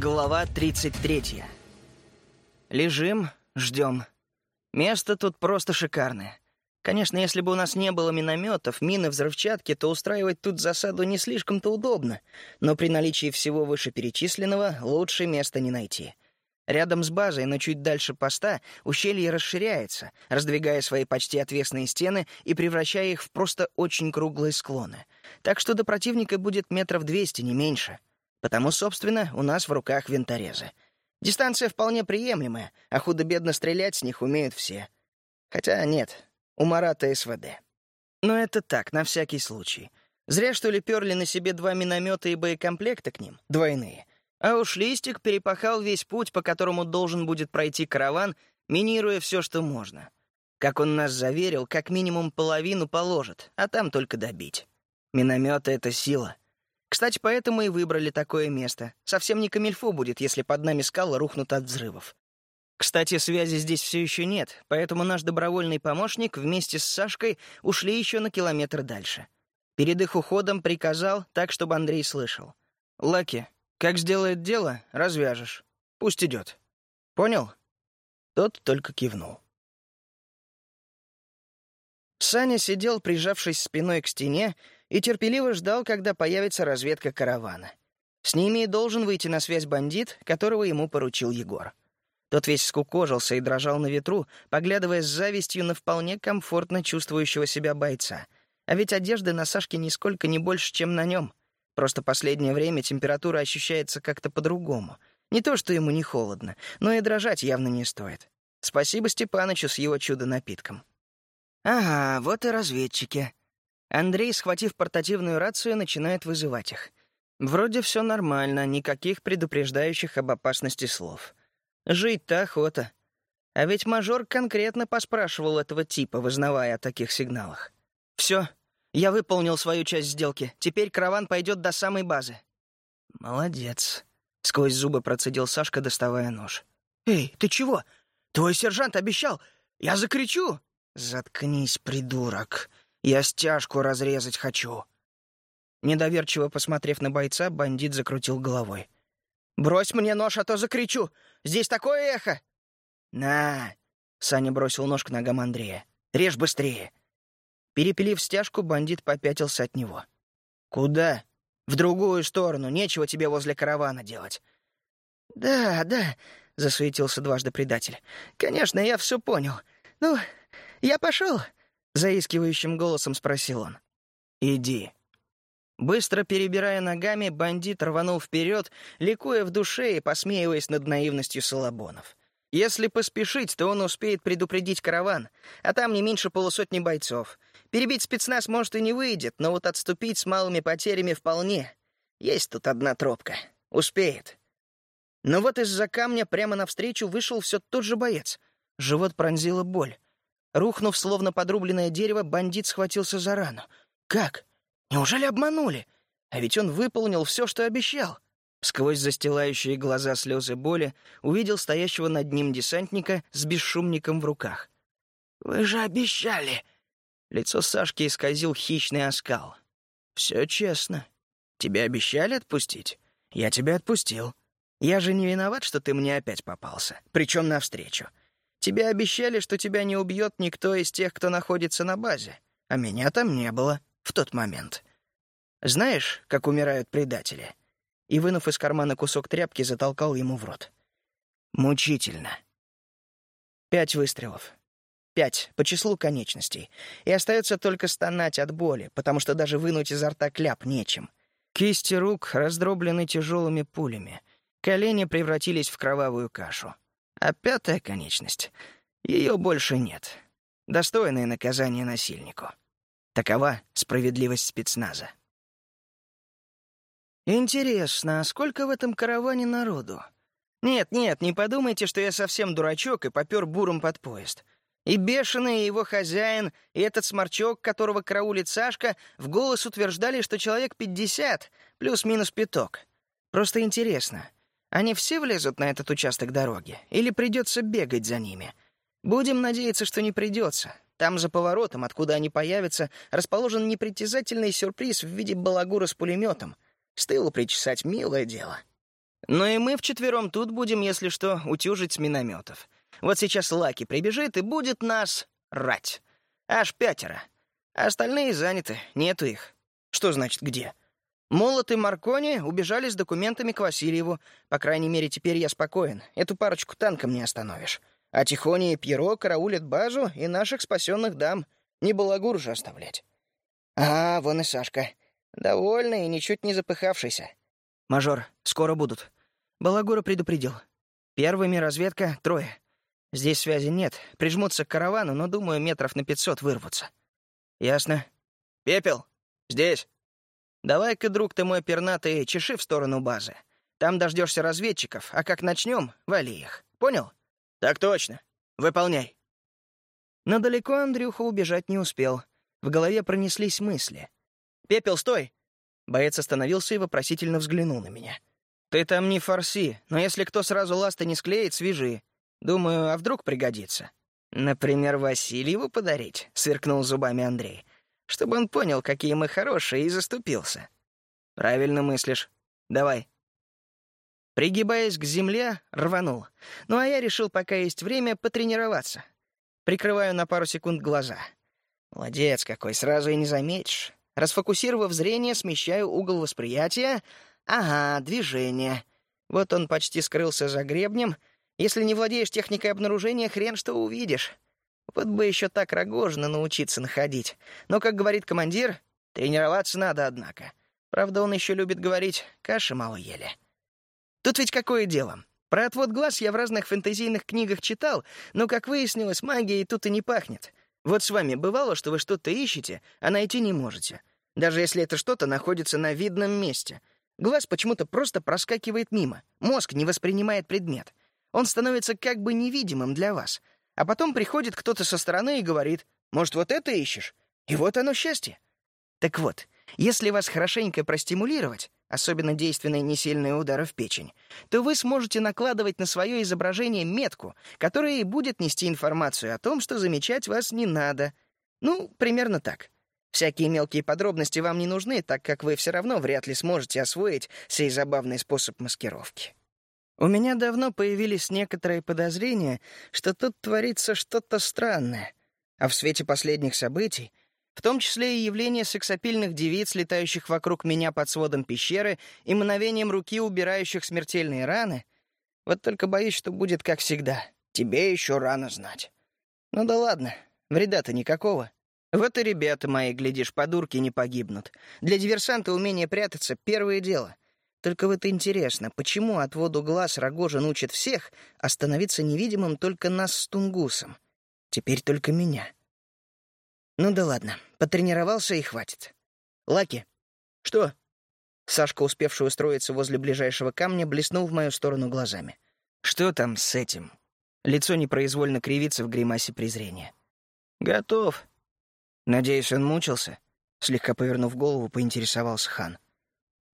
Глава 33. Лежим, ждем. Место тут просто шикарное. Конечно, если бы у нас не было минометов, мины, взрывчатки, то устраивать тут засаду не слишком-то удобно, но при наличии всего вышеперечисленного лучше места не найти. Рядом с базой, но чуть дальше поста, ущелье расширяется, раздвигая свои почти отвесные стены и превращая их в просто очень круглые склоны. Так что до противника будет метров двести, не меньше. Потому, собственно, у нас в руках винторезы. Дистанция вполне приемлемая, а худо-бедно стрелять с них умеют все. Хотя нет, у Марата СВД. Но это так, на всякий случай. Зря, что ли, перли на себе два миномета и боекомплекта к ним, двойные. А уж Листик перепахал весь путь, по которому должен будет пройти караван, минируя все, что можно. Как он нас заверил, как минимум половину положит, а там только добить. Минометы — это сила. Кстати, поэтому и выбрали такое место. Совсем не камильфо будет, если под нами скалы рухнут от взрывов. Кстати, связи здесь все еще нет, поэтому наш добровольный помощник вместе с Сашкой ушли еще на километр дальше. Перед их уходом приказал так, чтобы Андрей слышал. «Лаки, как сделает дело, развяжешь. Пусть идет. Понял?» Тот только кивнул. Саня сидел, прижавшись спиной к стене, и терпеливо ждал, когда появится разведка каравана. С ними и должен выйти на связь бандит, которого ему поручил Егор. Тот весь скукожился и дрожал на ветру, поглядывая с завистью на вполне комфортно чувствующего себя бойца. А ведь одежды на Сашке нисколько не больше, чем на нем. Просто последнее время температура ощущается как-то по-другому. Не то, что ему не холодно, но и дрожать явно не стоит. Спасибо Степанычу с его чудо-напитком. Ага, вот и разведчики. Андрей, схватив портативную рацию, начинает вызывать их. Вроде все нормально, никаких предупреждающих об опасности слов. Жить-то охота. А ведь мажор конкретно поспрашивал этого типа, вызнавая о таких сигналах. Все, я выполнил свою часть сделки. Теперь караван пойдет до самой базы. Молодец. Сквозь зубы процедил Сашка, доставая нож. «Эй, ты чего? Твой сержант обещал! Я закричу!» «Заткнись, придурок! Я стяжку разрезать хочу!» Недоверчиво посмотрев на бойца, бандит закрутил головой. «Брось мне нож, а то закричу! Здесь такое эхо!» «На!» — Саня бросил нож к ногам Андрея. «Режь быстрее!» Перепилив стяжку, бандит попятился от него. «Куда?» «В другую сторону. Нечего тебе возле каравана делать». «Да, да», — засуетился дважды предатель. «Конечно, я все понял. Ну, я пошел?» — заискивающим голосом спросил он. «Иди», Быстро перебирая ногами, бандит рванул вперед, ликуя в душе и посмеиваясь над наивностью Солобонов. Если поспешить, то он успеет предупредить караван, а там не меньше полусотни бойцов. Перебить спецназ, может, и не выйдет, но вот отступить с малыми потерями вполне. Есть тут одна тропка. Успеет. Но вот из-за камня прямо навстречу вышел все тот же боец. Живот пронзила боль. Рухнув, словно подрубленное дерево, бандит схватился за рану. «Как? Неужели обманули? А ведь он выполнил все, что обещал. Сквозь застилающие глаза слезы боли увидел стоящего над ним десантника с бесшумником в руках. «Вы же обещали!» Лицо Сашки исказил хищный оскал. «Все честно. Тебя обещали отпустить? Я тебя отпустил. Я же не виноват, что ты мне опять попался, причем навстречу. Тебе обещали, что тебя не убьет никто из тех, кто находится на базе, а меня там не было в тот момент. Знаешь, как умирают предатели?» И, вынув из кармана кусок тряпки, затолкал ему в рот. «Мучительно». Пять выстрелов. Пять, по числу конечностей. И остается только стонать от боли, потому что даже вынуть изо рта кляп нечем. Кисти рук раздроблены тяжелыми пулями. Колени превратились в кровавую кашу. А пятая конечность — ее больше нет. Достойное наказание насильнику. Такова справедливость спецназа. Интересно, а сколько в этом караване народу? Нет, нет, не подумайте, что я совсем дурачок и попер буром под поезд. И бешеный, и его хозяин, и этот сморчок, которого караулит Сашка, в голос утверждали, что человек пятьдесят, плюс-минус пяток. Просто интересно, они все влезут на этот участок дороги? Или придется бегать за ними? Будем надеяться, что не придется. Там, за поворотом, откуда они появятся, расположен непритязательный сюрприз в виде балагура с пулеметом. С тылу причесать — милое дело. Но и мы вчетвером тут будем, если что, утюжить с минометов. Вот сейчас Лаки прибежит и будет нас рать. Аж пятеро. А остальные заняты, нету их. Что значит где? Молот и Маркони убежали с документами к Васильеву. По крайней мере, теперь я спокоен. Эту парочку танком не остановишь. А Тихоня и Пьеро караулят базу и наших спасенных дам. Не балагур же оставлять. А, вон и Сашка. Довольный и ничуть не запыхавшийся. «Мажор, скоро будут». Балагура предупредил. Первыми разведка — трое. Здесь связи нет. Прижмутся к каравану, но, думаю, метров на пятьсот вырвутся. Ясно. Пепел, здесь. Давай-ка, друг ты мой пернатый, чеши в сторону базы. Там дождешься разведчиков, а как начнем, вали их. Понял? Так точно. Выполняй. Но далеко Андрюха убежать не успел. В голове пронеслись мысли. «Пепел, стой!» Боец остановился и вопросительно взглянул на меня. «Ты там не форси, но если кто сразу ласты не склеит, свяжи. Думаю, а вдруг пригодится?» «Например, Васильеву подарить?» — сверкнул зубами Андрей. «Чтобы он понял, какие мы хорошие, и заступился». «Правильно мыслишь. Давай». Пригибаясь к земле, рванул. Ну а я решил, пока есть время, потренироваться. Прикрываю на пару секунд глаза. Молодец какой, сразу и не заметишь. Расфокусировав зрение, смещаю угол восприятия. Ага, движение. Вот он почти скрылся за гребнем. Если не владеешь техникой обнаружения, хрен что увидишь. Вот бы еще так Рогожина научиться находить. Но, как говорит командир, тренироваться надо, однако. Правда, он еще любит говорить, каши мало ели. Тут ведь какое дело? Про отвод глаз я в разных фэнтезийных книгах читал, но, как выяснилось, магией тут и не пахнет. Вот с вами бывало, что вы что-то ищете, а найти не можете. Даже если это что-то находится на видном месте. Глаз почему-то просто проскакивает мимо. Мозг не воспринимает предмет. Он становится как бы невидимым для вас. А потом приходит кто-то со стороны и говорит, «Может, вот это ищешь?» И вот оно счастье. Так вот, если вас хорошенько простимулировать, особенно действенные несильные удары в печень, то вы сможете накладывать на свое изображение метку, которая и будет нести информацию о том, что замечать вас не надо. Ну, примерно так. Всякие мелкие подробности вам не нужны, так как вы все равно вряд ли сможете освоить сей забавный способ маскировки. У меня давно появились некоторые подозрения, что тут творится что-то странное, а в свете последних событий — в том числе и явление сексапильных девиц, летающих вокруг меня под сводом пещеры и мгновением руки, убирающих смертельные раны. Вот только боюсь, что будет как всегда. Тебе еще рано знать. Ну да ладно, вреда-то никакого. Вот и ребята мои, глядишь, подурки не погибнут. Для диверсанта умение прятаться — первое дело. Только вот интересно, почему отводу глаз Рогожин учит всех, а становиться невидимым только нас с Тунгусом? Теперь только меня. Ну да ладно, потренировался и хватит. Лаки. Что? Сашка, успевший устроиться возле ближайшего камня, блеснул в мою сторону глазами. Что там с этим? Лицо непроизвольно кривится в гримасе презрения. Готов. Надеюсь, он мучился? Слегка повернув голову, поинтересовался хан.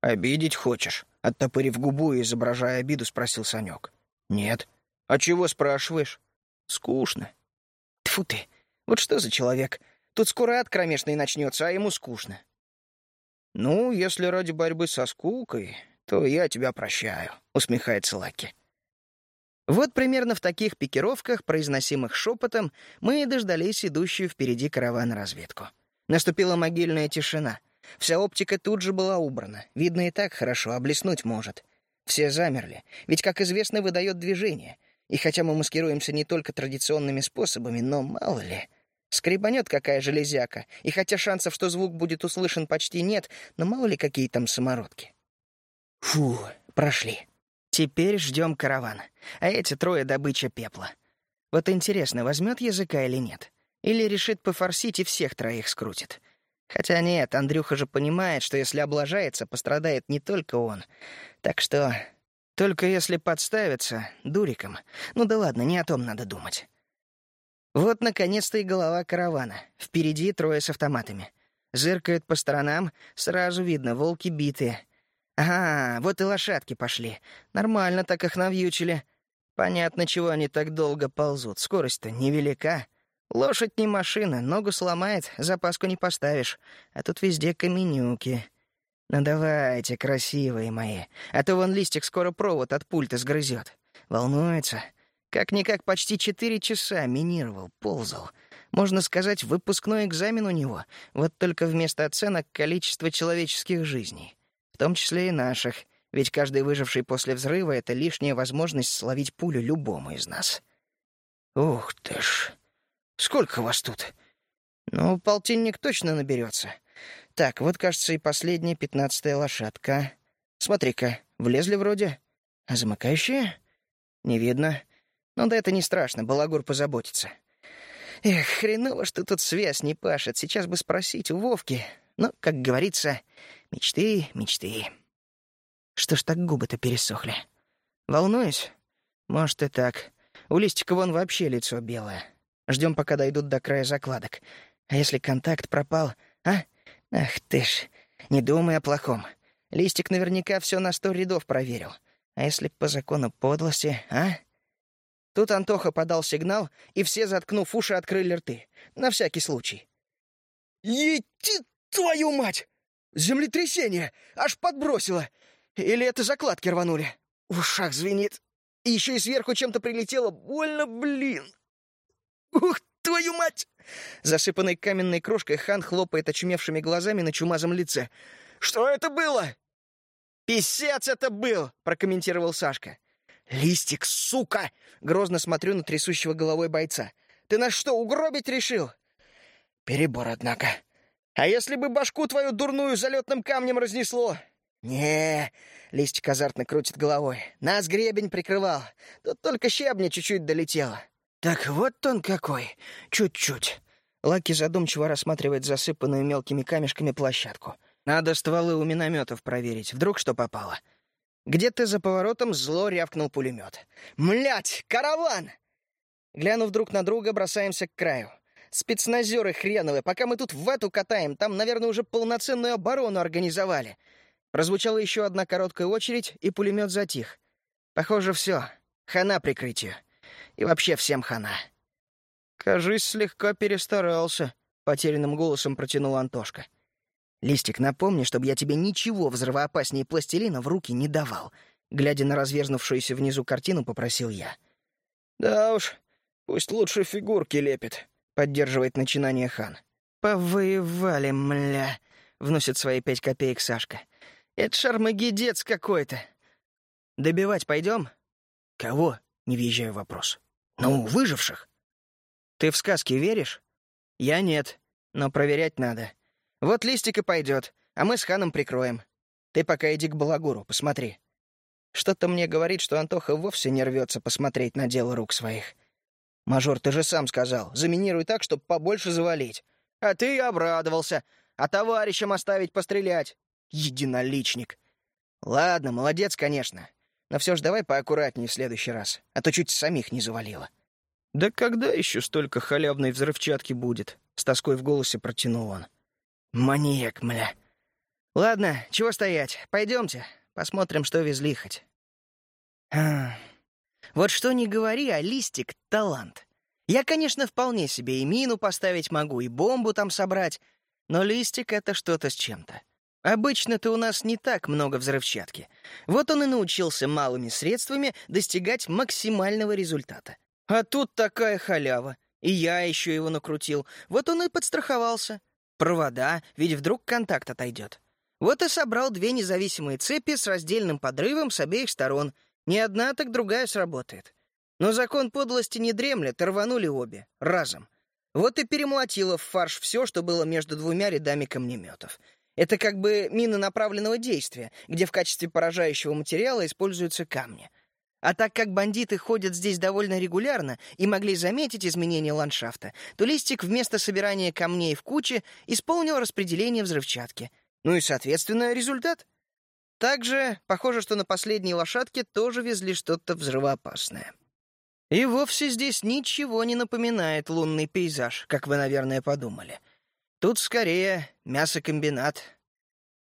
«Обидеть хочешь?» — оттопырив губу и изображая обиду, спросил Санек. «Нет». «А чего спрашиваешь?» «Скучно». Тфу ты, вот что за человек? Тут скоро ад кромешный начнется, а ему скучно. «Ну, если ради борьбы со скукой, то я тебя прощаю», — усмехается Лаки. Вот примерно в таких пикировках, произносимых шепотом, мы и дождались идущую впереди каравана разведку. Наступила могильная тишина. Вся оптика тут же была убрана. Видно и так хорошо, а блеснуть может. Все замерли, ведь, как известно, выдает движение. И хотя мы маскируемся не только традиционными способами, но мало ли... Скребанет какая железяка, и хотя шансов, что звук будет услышан, почти нет, но мало ли какие там самородки. Фу, прошли. Теперь ждем караван, а эти трое — добыча пепла. Вот интересно, возьмет языка или нет? Или решит пофорсить и всех троих скрутит? Хотя нет, Андрюха же понимает, что если облажается, пострадает не только он. Так что... Только если подставиться, дуриком. Ну да ладно, не о том надо думать. Вот, наконец-то, и голова каравана. Впереди трое с автоматами. Зыркают по сторонам, сразу видно, волки битые. Ага, вот и лошадки пошли. Нормально так их навьючили. Понятно, чего они так долго ползут. Скорость-то невелика. Лошадь не машина, ногу сломает, запаску не поставишь. А тут везде каменюки. «Ну давайте, красивые мои, а то вон листик скоро провод от пульта сгрызет. Волнуется. Как-никак почти четыре часа минировал, ползал. Можно сказать, выпускной экзамен у него, вот только вместо оценок количество человеческих жизней. В том числе и наших, ведь каждый выживший после взрыва — это лишняя возможность словить пулю любому из нас. Ух ты ж! Сколько вас тут? Ну, полтинник точно наберется. Так, вот, кажется, и последняя пятнадцатая лошадка. Смотри-ка, влезли вроде. А замыкающая? Не видно. Ну да это не страшно, балагур позаботится. Эх, хреново, что тут связь не пашет. Сейчас бы спросить у Вовки. Но, как говорится, мечты, мечты. Что ж так губы-то пересохли? Волнуюсь? Может и так. У Листика вон вообще лицо белое. Ждем, пока дойдут до края закладок. А если контакт пропал, а? Ах ты ж, не думай о плохом. Листик наверняка все на сто рядов проверил. А если по закону подлости, а? Тут Антоха подал сигнал, и все, заткнув уши, открыли рты. На всякий случай. «Ети твою мать! Землетрясение! Аж подбросило! Или это закладки рванули? В ушах звенит. И еще и сверху чем-то прилетело. Больно, блин! Ух, твою мать!» Засыпанный каменной крошкой хан хлопает очумевшими глазами на чумазом лице. «Что это было?» «Писец это был!» — прокомментировал Сашка. «Листик, сука!» — грозно смотрю на трясущего головой бойца. «Ты нас что, угробить решил?» «Перебор, однако. А если бы башку твою дурную залетным камнем разнесло?» «Не, — Листик азартно крутит головой, — нас гребень прикрывал. Тут только щебня чуть-чуть долетело. «Так вот он какой! Чуть-чуть!» Лаки задумчиво рассматривает засыпанную мелкими камешками площадку. «Надо стволы у минометов проверить, вдруг что попало». Где-то за поворотом зло рявкнул пулемет. «Млять! Караван!» Глянув друг на друга, бросаемся к краю. Спецназеры хреновые, пока мы тут в эту катаем, там, наверное, уже полноценную оборону организовали. Прозвучала еще одна короткая очередь, и пулемет затих. Похоже, все. Хана прикрытию. И вообще всем хана. «Кажись, слегка перестарался», — потерянным голосом протянул Антошка. «Листик, напомни, чтобы я тебе ничего взрывоопаснее пластилина в руки не давал», — глядя на разверзнувшуюся внизу картину, попросил я. «Да уж, пусть лучше фигурки лепит», — поддерживает начинание хан. «Повоевали, мля», — вносит свои пять копеек Сашка. «Это шармагедец какой-то». «Добивать пойдем?» «Кого?» — не въезжаю вопрос. «Ну, выживших». «Ты в сказки веришь?» «Я нет, но проверять надо. Вот листик и пойдет, а мы с ханом прикроем. Ты пока иди к балагуру, посмотри». Что-то мне говорит, что Антоха вовсе не рвется посмотреть на дело рук своих. «Мажор, ты же сам сказал, заминируй так, чтобы побольше завалить. А ты обрадовался, а товарищам оставить пострелять. Единоличник. Ладно, молодец, конечно. Но все ж давай поаккуратнее в следующий раз, а то чуть самих не завалило. «Да когда еще столько халявной взрывчатки будет?» — с тоской в голосе протянул он. «Маньяк, мля. Ладно, чего стоять? Пойдемте, посмотрим, что везли хоть». А, вот что не говори, а листик — талант. Я, конечно, вполне себе и мину поставить могу, и бомбу там собрать, но листик — это что-то с чем-то. Обычно-то у нас не так много взрывчатки. Вот он и научился малыми средствами достигать максимального результата. А тут такая халява. И я еще его накрутил. Вот он и подстраховался. Провода, ведь вдруг контакт отойдет. Вот и собрал две независимые цепи с раздельным подрывом с обеих сторон. Ни одна, так другая сработает. Но закон подлости не дремлет, рванули обе. Разом. Вот и перемолотило в фарш все, что было между двумя рядами камнеметов. Это как бы мина направленного действия, где в качестве поражающего материала используются камни. А так как бандиты ходят здесь довольно регулярно и могли заметить изменение ландшафта, то листик вместо собирания камней в куче исполнил распределение взрывчатки. Ну и, соответственно, результат. Также похоже, что на последней лошадке тоже везли что-то взрывоопасное. И вовсе здесь ничего не напоминает лунный пейзаж, как вы, наверное, подумали. Тут скорее мясокомбинат.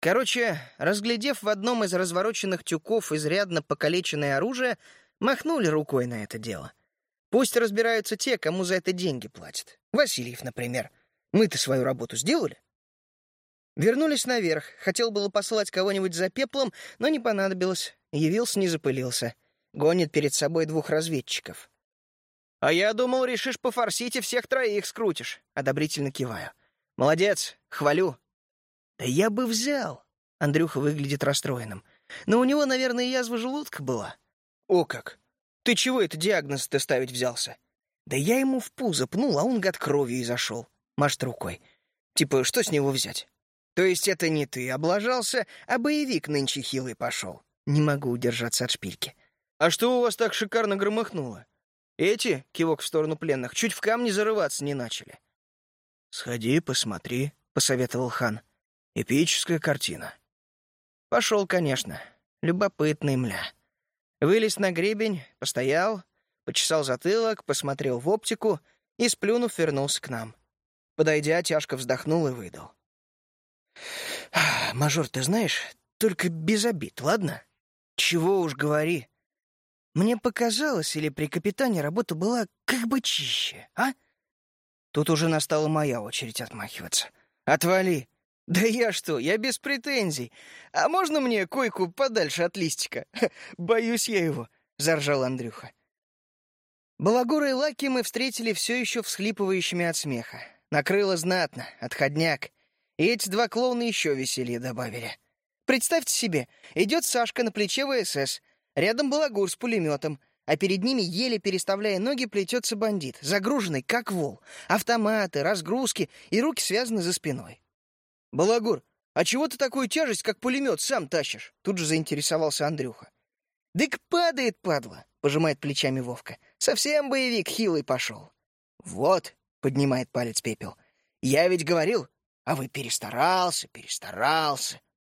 Короче, разглядев в одном из развороченных тюков изрядно покалеченное оружие, махнули рукой на это дело. Пусть разбираются те, кому за это деньги платят. Васильев, например. Мы-то свою работу сделали. Вернулись наверх. Хотел было послать кого-нибудь за пеплом, но не понадобилось. Явился, не запылился. Гонит перед собой двух разведчиков. «А я думал, решишь пофорсить и всех троих скрутишь», — одобрительно киваю. «Молодец, хвалю». «Да я бы взял». Андрюха выглядит расстроенным. «Но у него, наверное, язва желудка была». «О как! Ты чего это диагноз-то ставить взялся?» «Да я ему в пузо пнул, а он, гад, кровью и зашел». Машет рукой. «Типа, что с него взять?» «То есть это не ты облажался, а боевик нынче хилый пошел?» Не могу удержаться от шпильки. «А что у вас так шикарно громыхнуло?» Эти, кивок в сторону пленных, чуть в камни зарываться не начали. «Сходи, посмотри», — посоветовал хан. «Эпическая картина». Пошел, конечно. Любопытный мля. Вылез на гребень, постоял, почесал затылок, посмотрел в оптику и, сплюнув, вернулся к нам. Подойдя, тяжко вздохнул и выдал. «Мажор, ты знаешь, только без обид, ладно? Чего уж говори. Мне показалось, или при капитане работа была как бы чище, а? Тут уже настала моя очередь отмахиваться. «Отвали!» «Да я что, я без претензий. А можно мне койку подальше от листика? Боюсь я его», — заржал Андрюха. Балагура и Лаки мы встретили все еще всхлипывающими от смеха. Накрыло знатно, отходняк. И эти два клоуна еще веселье добавили. Представьте себе, идет Сашка на плече ВСС, Рядом балагур с пулеметом, а перед ними, еле переставляя ноги, плетется бандит, загруженный, как вол. Автоматы, разгрузки и руки связаны за спиной. «Балагур, а чего ты такую тяжесть, как пулемет, сам тащишь?» Тут же заинтересовался Андрюха. «Дык падает, падла!» — пожимает плечами Вовка. «Совсем боевик хилый пошел». «Вот», — поднимает палец пепел, — «я ведь говорил, а вы перестарался, перестарался.